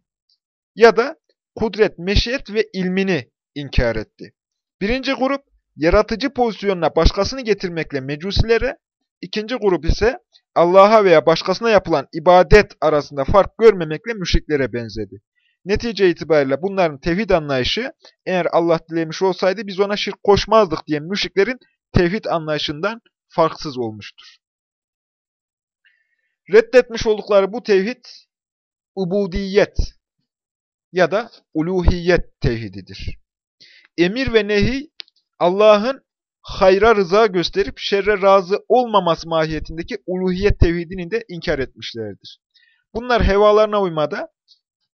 ya da kudret, meşiyet ve ilmini inkar etti. Birinci grup, yaratıcı pozisyonuna başkasını getirmekle mecusilere, ikinci grup ise Allah'a veya başkasına yapılan ibadet arasında fark görmemekle müşriklere benzedi. Netice itibariyle bunların tevhid anlayışı, eğer Allah dilemiş olsaydı biz ona şirk koşmazdık diyen müşriklerin tevhid anlayışından farksız olmuştur. Reddetmiş oldukları bu tevhid, ubudiyet ya da uluhiyet tevhididir. Emir ve nehi, Allah'ın hayra rıza gösterip şerre razı olmaması mahiyetindeki uluhiyet tevhidini de inkar etmişlerdir. Bunlar hevalarına uymada,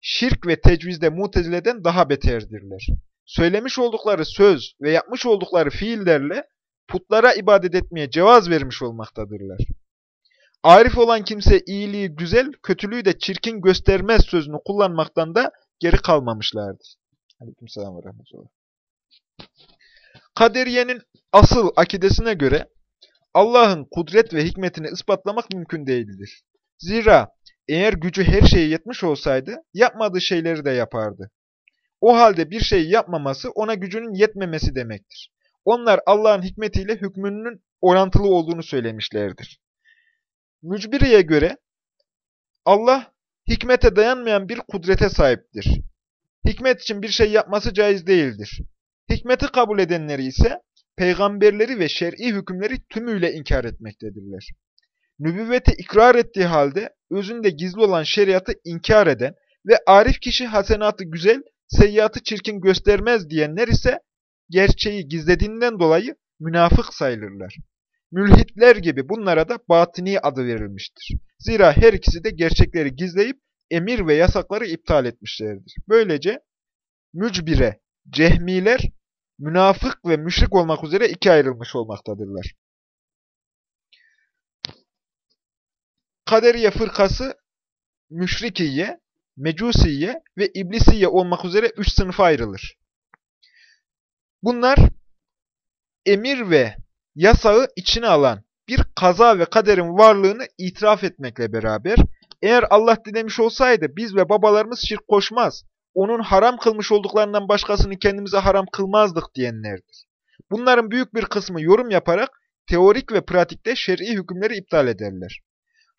şirk ve tecvizde mutezileden daha beterdirler. Söylemiş oldukları söz ve yapmış oldukları fiillerle putlara ibadet etmeye cevaz vermiş olmaktadırlar. Arif olan kimse iyiliği güzel, kötülüğü de çirkin göstermez sözünü kullanmaktan da geri kalmamışlardır. Aleykümselam ve rahmetullah. Kaderiye'nin asıl akidesine göre Allah'ın kudret ve hikmetini ispatlamak mümkün değildir. Zira eğer gücü her şeye yetmiş olsaydı yapmadığı şeyleri de yapardı. O halde bir şeyi yapmaması ona gücünün yetmemesi demektir. Onlar Allah'ın hikmetiyle hükmünün orantılı olduğunu söylemişlerdir. Mücbiriye göre Allah hikmete dayanmayan bir kudrete sahiptir. Hikmet için bir şey yapması caiz değildir. Hikmeti kabul edenleri ise peygamberleri ve şer'i hükümleri tümüyle inkar etmektedirler. Nübüvveti ikrar ettiği halde özünde gizli olan şeriatı inkar eden ve arif kişi hasenatı güzel, seyyiatı çirkin göstermez diyenler ise gerçeği gizlediğinden dolayı münafık sayılırlar. Mülhitler gibi bunlara da batini adı verilmiştir. Zira her ikisi de gerçekleri gizleyip emir ve yasakları iptal etmişlerdir. Böylece mücbire, cehmiler, münafık ve müşrik olmak üzere iki ayrılmış olmaktadırlar. Kaderiye fırkası müşrikiye, mecusiye ve iblisiye olmak üzere üç sınıfa ayrılır. Bunlar emir ve yasağı içine alan bir kaza ve kaderin varlığını itiraf etmekle beraber, eğer Allah dilemiş olsaydı biz ve babalarımız şirk koşmaz, onun haram kılmış olduklarından başkasını kendimize haram kılmazdık diyenlerdir. Bunların büyük bir kısmı yorum yaparak teorik ve pratikte şer'i hükümleri iptal ederler.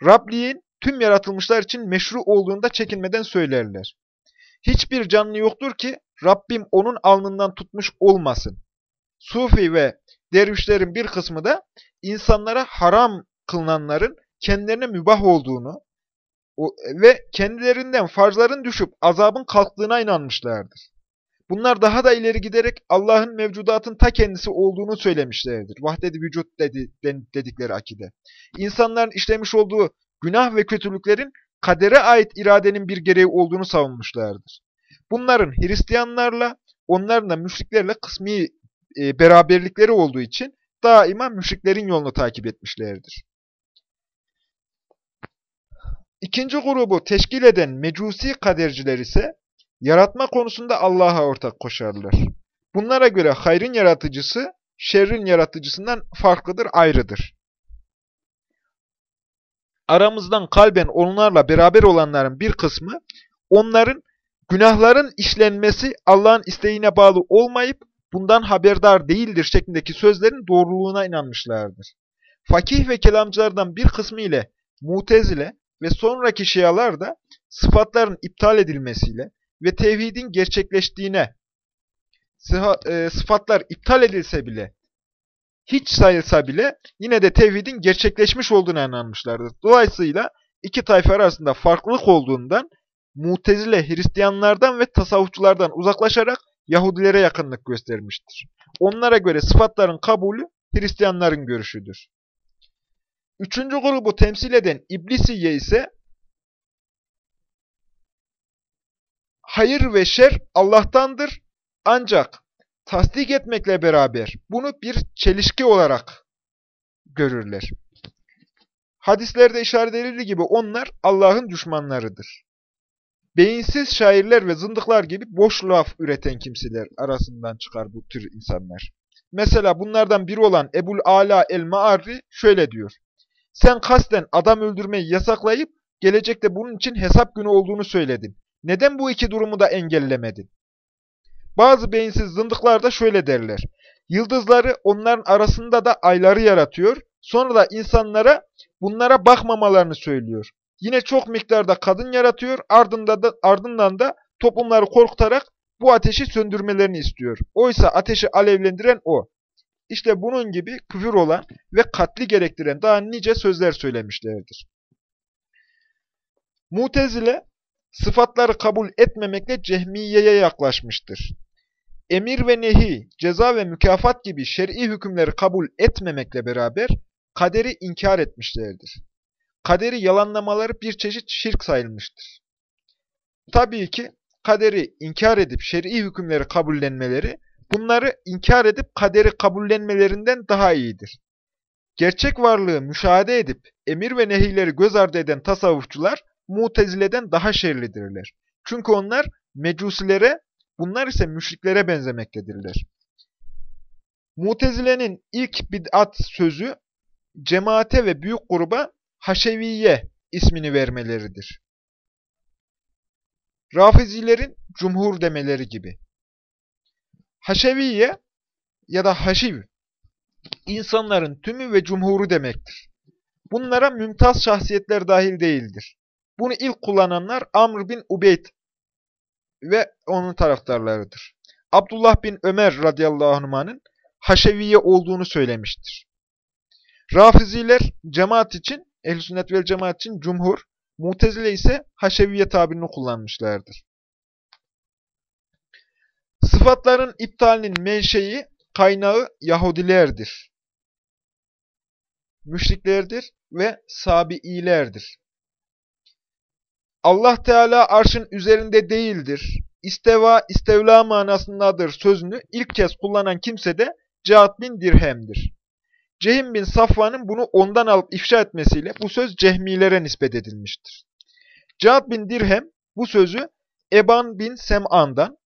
Rabliğin tüm yaratılmışlar için meşru olduğunda çekinmeden söylerler. Hiçbir canlı yoktur ki Rabbim onun alnından tutmuş olmasın. Sufi ve dervişlerin bir kısmı da insanlara haram kılınanların kendilerine mübah olduğunu ve kendilerinden farzların düşüp azabın kalktığına inanmışlardır. Bunlar daha da ileri giderek Allah'ın mevcudatın ta kendisi olduğunu söylemişlerdir. Vahdet-i vücut dedi, dedikleri akide. İnsanların işlemiş olduğu günah ve kötülüklerin kadere ait iradenin bir gereği olduğunu savunmuşlardır. Bunların Hristiyanlarla, onların da müşriklerle kısmi e, beraberlikleri olduğu için daima müşriklerin yolunu takip etmişlerdir. İkinci grubu teşkil eden mecusi kaderciler ise yaratma konusunda Allah'a ortak koşarlar. Bunlara göre hayrın yaratıcısı şerrin yaratıcısından farklıdır, ayrıdır. Aramızdan kalben onlarla beraber olanların bir kısmı onların günahların işlenmesi Allah'ın isteğine bağlı olmayıp bundan haberdar değildir şeklindeki sözlerin doğruluğuna inanmışlardır. Fakih ve kelamcılardan bir kısmı ile mutezile ve sonraki şialar da sıfatların iptal edilmesiyle ve tevhidin gerçekleştiğine, e, sıfatlar iptal edilse bile, hiç sayılsa bile yine de tevhidin gerçekleşmiş olduğuna inanmışlardır. Dolayısıyla iki tayfa arasında farklılık olduğundan Mutezile Hristiyanlardan ve tasavvufçulardan uzaklaşarak Yahudilere yakınlık göstermiştir. Onlara göre sıfatların kabulü Hristiyanların görüşüdür. Üçüncü grubu temsil eden İblisiye ise hayır ve şer Allah'tandır ancak tasdik etmekle beraber bunu bir çelişki olarak görürler. Hadislerde işaret edildiği gibi onlar Allah'ın düşmanlarıdır. Beyinsiz şairler ve zındıklar gibi boş laf üreten kimseler arasından çıkar bu tür insanlar. Mesela bunlardan biri olan Ebul Ala el-Ma'arri şöyle diyor. Sen kasten adam öldürmeyi yasaklayıp gelecekte bunun için hesap günü olduğunu söyledin. Neden bu iki durumu da engellemedin? Bazı beyinsiz zındıklar da şöyle derler. Yıldızları onların arasında da ayları yaratıyor. Sonra da insanlara bunlara bakmamalarını söylüyor. Yine çok miktarda kadın yaratıyor. Ardında da, ardından da toplumları korkutarak bu ateşi söndürmelerini istiyor. Oysa ateşi alevlendiren o. İşte bunun gibi küfür olan ve katli gerektiren daha nice sözler söylemişlerdir. Mutezile sıfatları kabul etmemekle cehmiyeye yaklaşmıştır. Emir ve nehi, ceza ve mükafat gibi şer'i hükümleri kabul etmemekle beraber kaderi inkar etmişlerdir. Kaderi yalanlamaları bir çeşit şirk sayılmıştır. Tabii ki kaderi inkar edip şer'i hükümleri kabullenmeleri, bunları inkar edip kaderi kabullenmelerinden daha iyidir. Gerçek varlığı müşahede edip emir ve nehileri göz ardı eden tasavvufçular, Mutezile'den daha şerlidirler. Çünkü onlar mecusilere, bunlar ise müşriklere benzemektedirler. Mutezile'nin ilk bid'at sözü, cemaate ve büyük gruba Haşeviye ismini vermeleridir. Rafizilerin cumhur demeleri gibi. Haşeviye ya da haşiv, insanların tümü ve cumhuru demektir. Bunlara mümtaz şahsiyetler dahil değildir. Bunu ilk kullananlar Amr bin Ubeyd ve onun taraftarlarıdır. Abdullah bin Ömer radıyallahu anh'ın haşeviye olduğunu söylemiştir. Rafiziler cemaat için, ehl sünnet vel cemaat için cumhur, mutezile ise haşeviye tabirini kullanmışlardır. Sıfatların iptalinin menşei, kaynağı Yahudilerdir. Müşriklerdir ve Sabi'ilerdir. Allah Teala arşın üzerinde değildir. İsteva, istevla manasındadır sözünü ilk kez kullanan kimse de Cihat bin Dirhem'dir. Cehim bin Safvan'ın bunu ondan alıp ifşa etmesiyle bu söz cehmilere nispet edilmiştir. Cihat bin Dirhem bu sözü Eban bin Sem'an'dan,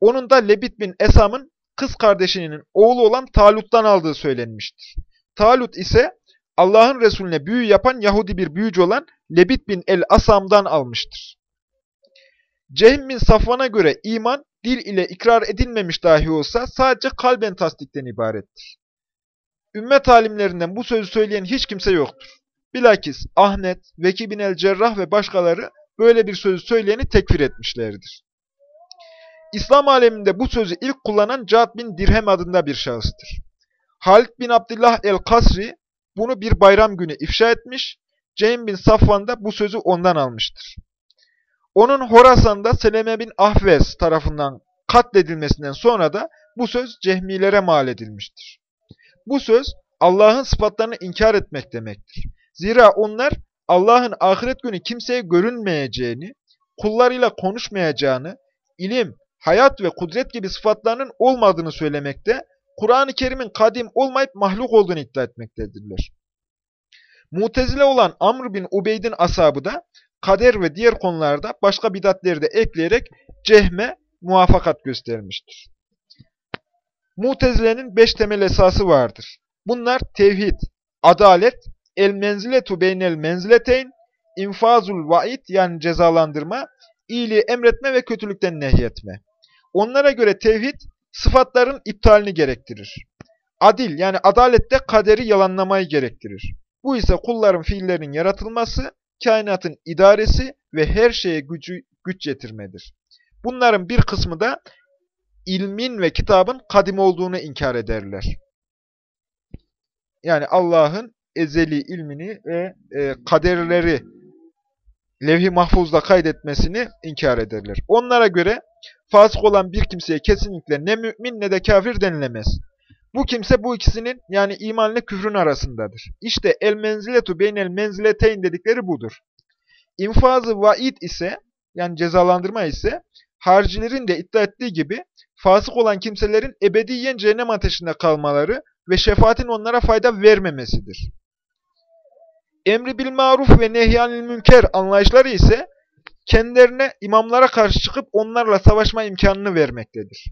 onun da Lebit bin Esam'ın kız kardeşinin oğlu olan Talut'tan aldığı söylenmiştir. Talut ise Allah'ın Resulüne büyü yapan Yahudi bir büyücü olan Lebit bin el-Asam'dan almıştır. Cehm bin Safvan'a göre iman dil ile ikrar edilmemiş dahi olsa sadece kalben tasdikten ibarettir. Ümmet alimlerinden bu sözü söyleyen hiç kimse yoktur. Bilakis Ahmet, Veki bin el-Cerrah ve başkaları böyle bir sözü söyleyeni tekfir etmişlerdir. İslam aleminde bu sözü ilk kullanan Cad bin Dirhem adında bir şahıstır. Halid bin Abdullah el-Kasri bunu bir bayram günü ifşa etmiş, Ceym bin Safvan da bu sözü ondan almıştır. Onun Horasan'da Seleme bin Ahvez tarafından katledilmesinden sonra da bu söz cehmilere mal edilmiştir. Bu söz Allah'ın sıfatlarını inkar etmek demektir. Zira onlar Allah'ın ahiret günü kimseye görünmeyeceğini, kullarıyla konuşmayacağını, ilim, hayat ve kudret gibi sıfatlarının olmadığını söylemekte, Kur'an-ı Kerim'in kadim olmayıp mahluk olduğunu iddia etmektedirler. Mutezile olan Amr bin Ubeyd'in ashabı da kader ve diğer konularda başka bidatleri de ekleyerek cehme muvaffakat göstermiştir. Mutezile'nin beş temel esası vardır. Bunlar tevhid, adalet, el menziletu beynel menzileteyn, infazul vaid yani cezalandırma, iyiliği emretme ve kötülükten nehyetme. Onlara göre tevhid sıfatların iptalini gerektirir. Adil yani adalette kaderi yalanlamayı gerektirir. Bu ise kulların fiillerinin yaratılması, kainatın idaresi ve her şeye gücü, güç getirmedir. Bunların bir kısmı da ilmin ve kitabın kadim olduğunu inkar ederler. Yani Allah'ın ezeli ilmini ve e, kaderleri levh-i mahfuzda kaydetmesini inkar ederler. Onlara göre fasık olan bir kimseye kesinlikle ne mümin ne de kafir denilemez. Bu kimse bu ikisinin yani iman ile küfrün arasındadır. İşte el menziletu beynel menzileteyn dedikleri budur. İnfazı vaid ise yani cezalandırma ise haricilerin de iddia ettiği gibi fasık olan kimselerin ebediyen cehennem ateşinde kalmaları ve şefaatin onlara fayda vermemesidir. Emri bil maruf ve nehyanil münker anlayışları ise kendilerine imamlara karşı çıkıp onlarla savaşma imkanını vermektedir.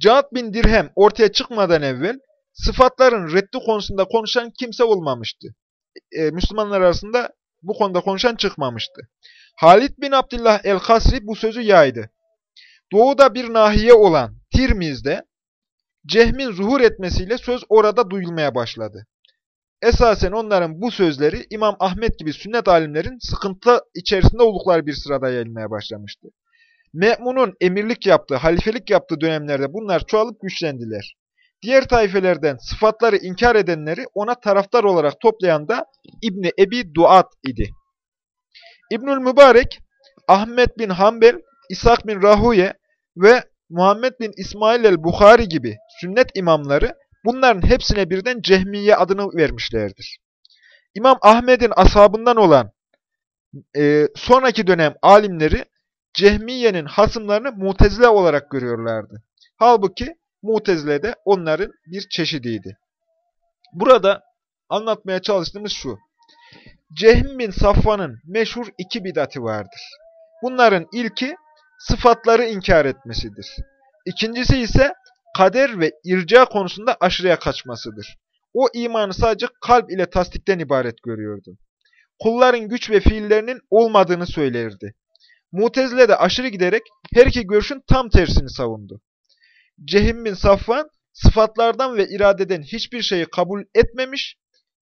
Cahat bin Dirhem ortaya çıkmadan evvel sıfatların reddi konusunda konuşan kimse olmamıştı. E, Müslümanlar arasında bu konuda konuşan çıkmamıştı. Halid bin Abdullah el-Kasri bu sözü yaydı. Doğuda bir nahiye olan Tirmiz'de Cehmin zuhur etmesiyle söz orada duyulmaya başladı. Esasen onların bu sözleri İmam Ahmet gibi sünnet alimlerin sıkıntı içerisinde oldukları bir sırada yayılmaya başlamıştı. Me'munun emirlik yaptığı, halifelik yaptığı dönemlerde bunlar çoğalıp güçlendiler. Diğer taifelerden sıfatları inkar edenleri ona taraftar olarak toplayan da İbni Ebi Duat idi. İbnül Mübarek, Ahmet bin Hanbel, İshak bin Rahuye ve Muhammed bin İsmail el-Bukhari gibi sünnet imamları bunların hepsine birden Cehmiye adını vermişlerdir. İmam Ahmet'in ashabından olan e, sonraki dönem alimleri Cehmiye'nin hasımlarını mutezile olarak görüyorlardı. Halbuki mutezile de onların bir çeşidiydi. Burada anlatmaya çalıştığımız şu. Cehm bin Safvan'ın meşhur iki bidati vardır. Bunların ilki sıfatları inkar etmesidir. İkincisi ise kader ve irca konusunda aşırıya kaçmasıdır. O imanı sadece kalp ile tasdikten ibaret görüyordu. Kulların güç ve fiillerinin olmadığını söylerdi. Mutezile de aşırı giderek her iki görüşün tam tersini savundu. Cehim bin Safvan sıfatlardan ve iradeden hiçbir şeyi kabul etmemiş,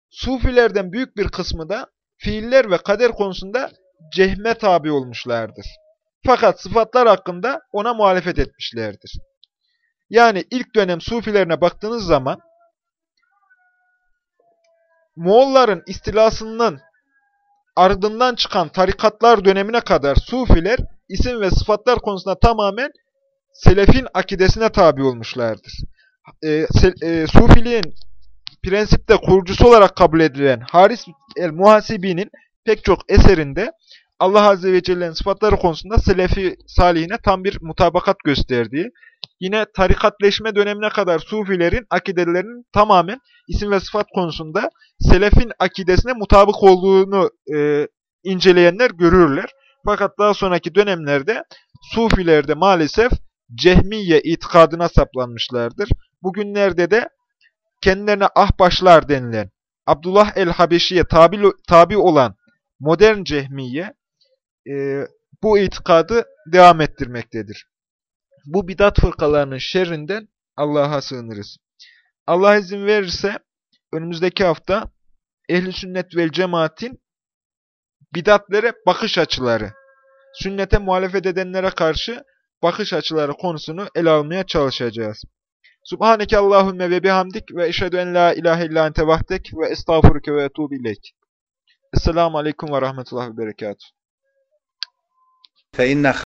Sufilerden büyük bir kısmı da fiiller ve kader konusunda cehme tabi olmuşlardır. Fakat sıfatlar hakkında ona muhalefet etmişlerdir. Yani ilk dönem Sufilerine baktığınız zaman Moğolların istilasının ardından çıkan tarikatlar dönemine kadar Sufiler isim ve sıfatlar konusunda tamamen Selefin akidesine tabi olmuşlardır. E, se, e, Sufiliğin prensipte kurucusu olarak kabul edilen Haris el-Muhasibi'nin pek çok eserinde Allah Azze ve Celle'nin sıfatları konusunda Selefi salihine tam bir mutabakat gösterdiği, yine tarikatleşme dönemine kadar Sufilerin akidelerinin tamamen isim ve sıfat konusunda Selefin akidesine mutabık olduğunu e, inceleyenler görürler. Fakat daha sonraki dönemlerde Sufilerde maalesef Cehmiye itikadına saplanmışlardır. Bugünlerde de kendilerine ahbaşlar denilen, Abdullah el-Habeşi'ye tabi, tabi olan modern Cehmiye e, bu itikadı devam ettirmektedir. Bu bidat fırkalarının şerrinden Allah'a sığınırız. Allah izin verirse önümüzdeki hafta ehli sünnet vel cemaatin bidatlere bakış açıları, sünnete muhalefet edenlere karşı bakış açıları konusunu ele almaya çalışacağız. Subhaneke Allahümme ve bihamdik ve eşhedü en la ilahe illa ente vahdek ve estağfuruke ve etubu ileyk. Esselamu aleyküm ve rahmetullahi ve berekatuhu.